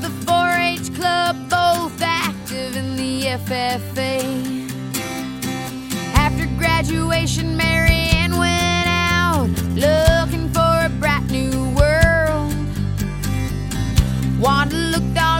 the 4 H Club, both active in the FFA. After graduation, Mary Ann went out looking for a bright new world. Wanda looked all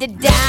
to die.